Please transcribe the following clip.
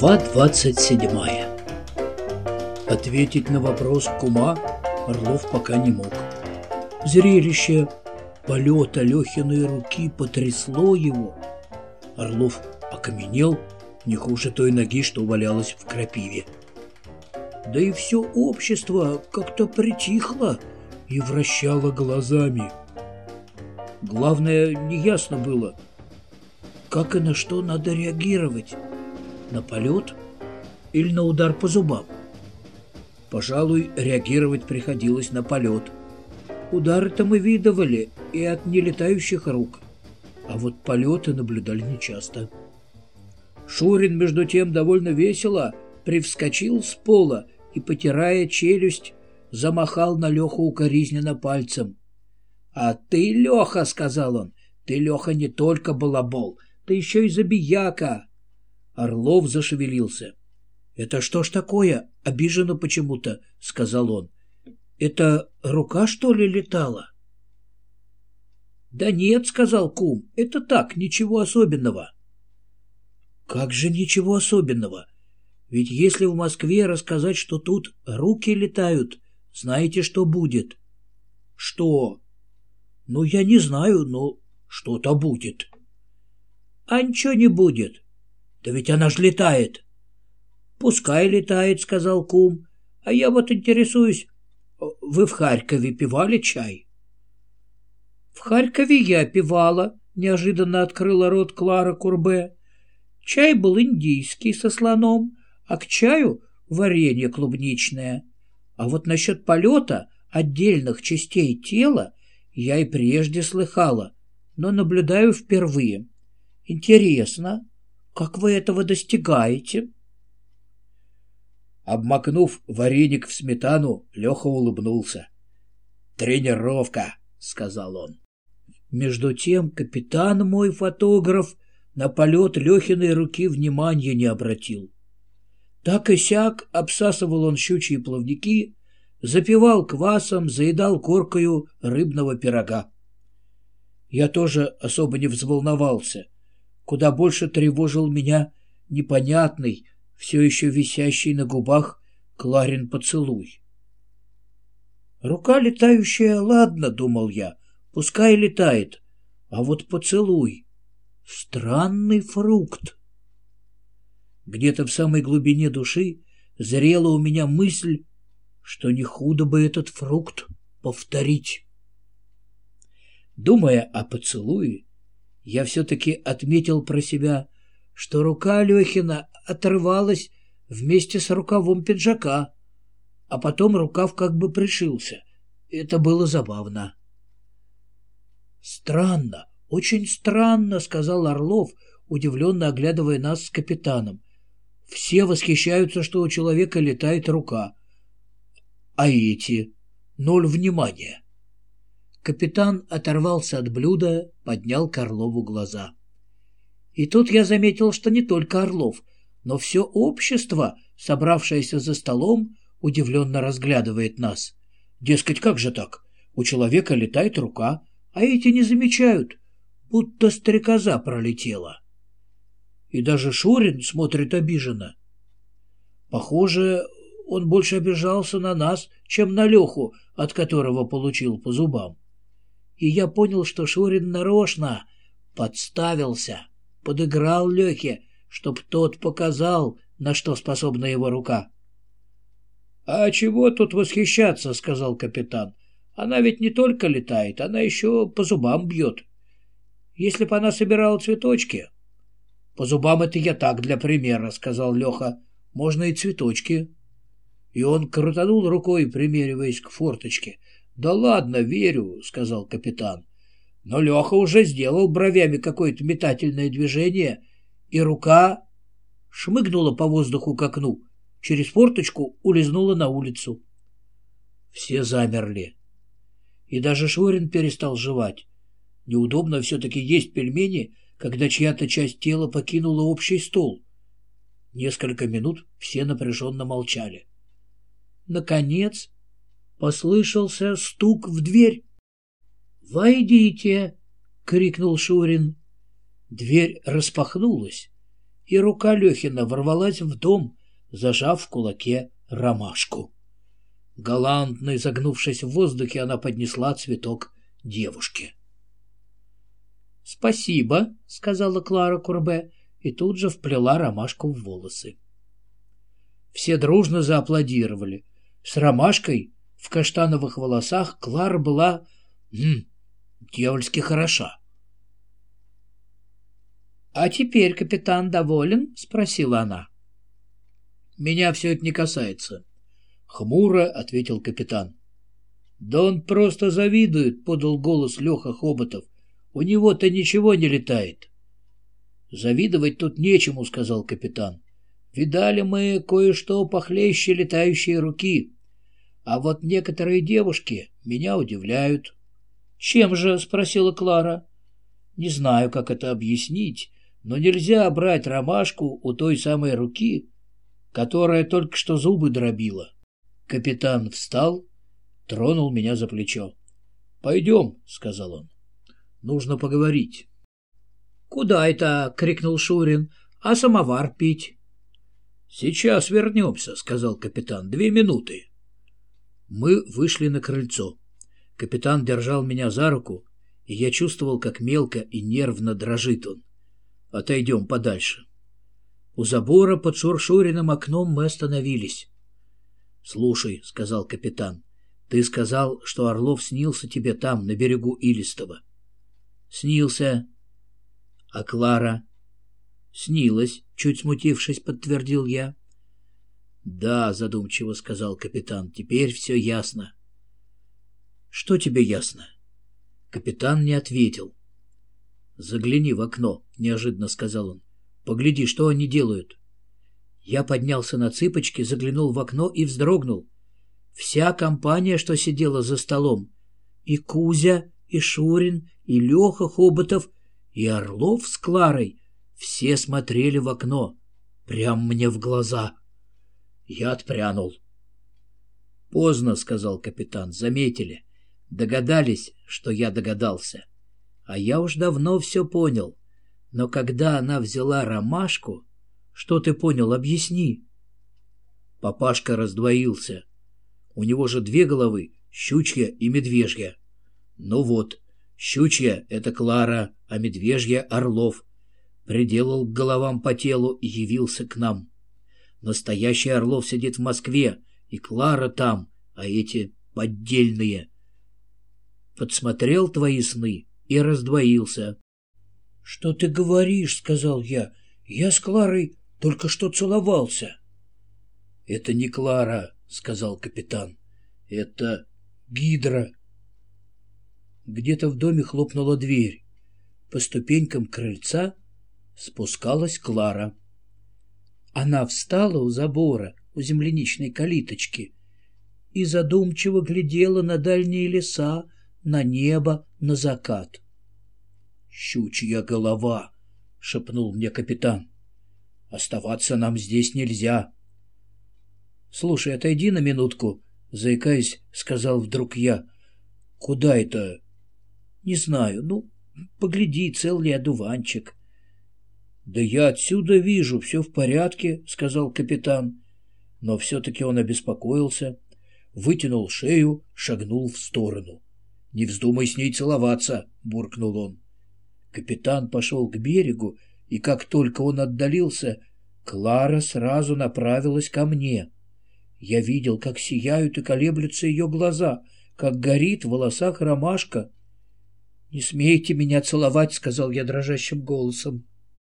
Глава 27 Ответить на вопрос кума Орлов пока не мог. Зрелище полета Лехиной руки потрясло его. Орлов окаменел не хуже той ноги, что валялась в крапиве. Да и все общество как-то притихло и вращало глазами. Главное, неясно было, как и на что надо реагировать. На полет или на удар по зубам? Пожалуй, реагировать приходилось на полет. Удары-то мы видывали и от нелетающих рук, а вот полеты наблюдали нечасто. Шурин, между тем, довольно весело привскочил с пола и, потирая челюсть, замахал на Леху укоризненно пальцем. «А ты, Леха, — сказал он, — ты, Леха, не только балабол, ты еще и забияка!» Орлов зашевелился. «Это что ж такое? Обижено почему-то», — сказал он. «Это рука, что ли, летала?» «Да нет», — сказал кум, — «это так, ничего особенного». «Как же ничего особенного? Ведь если в Москве рассказать, что тут руки летают, знаете, что будет?» «Что?» «Ну, я не знаю, но что-то будет». «А ничего не будет. Да ведь она ж летает». «Пускай летает», — сказал кум. «А я вот интересуюсь, вы в Харькове пивали чай?» «В Харькове я пивала», — неожиданно открыла рот Клара Курбе. Чай был индийский со слоном, а к чаю варенье клубничное. А вот насчет полета отдельных частей тела я и прежде слыхала, но наблюдаю впервые. Интересно, как вы этого достигаете?» Обмакнув вареник в сметану, Леха улыбнулся. «Тренировка», — сказал он. Между тем капитан мой фотограф на полет Лехиной руки внимания не обратил. Так и сяк обсасывал он щучьи плавники, запивал квасом, заедал коркою рыбного пирога. Я тоже особо не взволновался. Куда больше тревожил меня непонятный, все еще висящий на губах Кларин поцелуй. «Рука летающая, ладно», — думал я, — «пускай летает, а вот поцелуй — странный фрукт». Где-то в самой глубине души зрела у меня мысль, что не худо бы этот фрукт повторить. Думая о поцелуе, я все-таки отметил про себя, что рука Лехина отрывалась вместе с рукавом пиджака, а потом рукав как бы пришился. Это было забавно. «Странно, очень странно», — сказал Орлов, удивленно оглядывая нас с капитаном. «Все восхищаются, что у человека летает рука. А эти? Ноль внимания». Капитан оторвался от блюда, поднял к Орлову глаза. И тут я заметил, что не только Орлов, но все общество, собравшееся за столом, удивленно разглядывает нас. Дескать, как же так? У человека летает рука, а эти не замечают, будто стрекоза пролетела. И даже Шурин смотрит обиженно. Похоже, он больше обижался на нас, чем на Леху, от которого получил по зубам. И я понял, что Шурин нарочно подставился подыграл Лехе, чтоб тот показал, на что способна его рука. — А чего тут восхищаться, — сказал капитан. — Она ведь не только летает, она еще по зубам бьет. Если бы она собирала цветочки... — По зубам это я так, для примера, — сказал Леха. — Можно и цветочки. И он крутанул рукой, примериваясь к форточке. — Да ладно, верю, — сказал капитан. Но Леха уже сделал бровями какое-то метательное движение, и рука шмыгнула по воздуху к окну, через форточку улизнула на улицу. Все замерли. И даже Шворин перестал жевать. Неудобно все-таки есть пельмени, когда чья-то часть тела покинула общий стол. Несколько минут все напряженно молчали. Наконец послышался стук в дверь. «Войдите!» — крикнул Шурин. Дверь распахнулась, и рука Лехина ворвалась в дом, зажав в кулаке ромашку. Галантно изогнувшись в воздухе, она поднесла цветок девушке. «Спасибо», — сказала Клара Курбе, и тут же вплела ромашку в волосы. Все дружно зааплодировали. С ромашкой в каштановых волосах Клара была м, дьявольски хороша. «А теперь капитан доволен?» — спросила она. «Меня все это не касается», — хмуро ответил капитан. «Да он просто завидует», — подал голос Леха Хоботов. «У него-то ничего не летает». «Завидовать тут нечему», — сказал капитан. «Видали мы кое-что похлеще летающие руки. А вот некоторые девушки меня удивляют». «Чем же?» — спросила Клара. «Не знаю, как это объяснить, но нельзя брать ромашку у той самой руки, которая только что зубы дробила». Капитан встал, тронул меня за плечо. «Пойдем», — сказал он. «Нужно поговорить». «Куда это?» — крикнул Шурин. «А самовар пить?» «Сейчас вернемся», — сказал капитан. «Две минуты». Мы вышли на крыльцо. Капитан держал меня за руку, и я чувствовал, как мелко и нервно дрожит он. «Отойдем подальше». У забора под Шуршуриным окном мы остановились. «Слушай», — сказал капитан, — «ты сказал, что Орлов снился тебе там, на берегу Илистова». «Снился», а Клара? Снилась, чуть смутившись, подтвердил я. Да, задумчиво сказал капитан, теперь все ясно. Что тебе ясно? Капитан не ответил. Загляни в окно, неожиданно сказал он. Погляди, что они делают. Я поднялся на цыпочки, заглянул в окно и вздрогнул. Вся компания, что сидела за столом, и Кузя, и Шурин, и Леха Хоботов, и Орлов с Кларой все смотрели в окно, прям мне в глаза. Я отпрянул. «Поздно», — сказал капитан, — «заметили. Догадались, что я догадался. А я уж давно все понял. Но когда она взяла ромашку... Что ты понял, объясни». Папашка раздвоился. У него же две головы, щучья и медвежья. Ну вот, Щучья — это Клара, а медвежья — Орлов. Приделал к головам по телу и явился к нам. Настоящий Орлов сидит в Москве, и Клара там, а эти поддельные. Подсмотрел твои сны и раздвоился. — Что ты говоришь? — сказал я. — Я с Кларой только что целовался. — Это не Клара, — сказал капитан. — Это Гидра. Где-то в доме хлопнула дверь. По ступенькам крыльца спускалась Клара. Она встала у забора, у земляничной калиточки, и задумчиво глядела на дальние леса, на небо, на закат. «Щучья голова!» — шепнул мне капитан. «Оставаться нам здесь нельзя». «Слушай, отойди на минутку», — заикаясь, сказал вдруг я. «Куда это не знаю. Ну, погляди, цел ли одуванчик. Да я отсюда вижу, все в порядке, сказал капитан. Но все-таки он обеспокоился, вытянул шею, шагнул в сторону. «Не вздумай с ней целоваться!» — буркнул он. Капитан пошел к берегу, и как только он отдалился, Клара сразу направилась ко мне. Я видел, как сияют и колеблются ее глаза, как горит в волосах ромашка, «Не смейте меня целовать», — сказал я дрожащим голосом.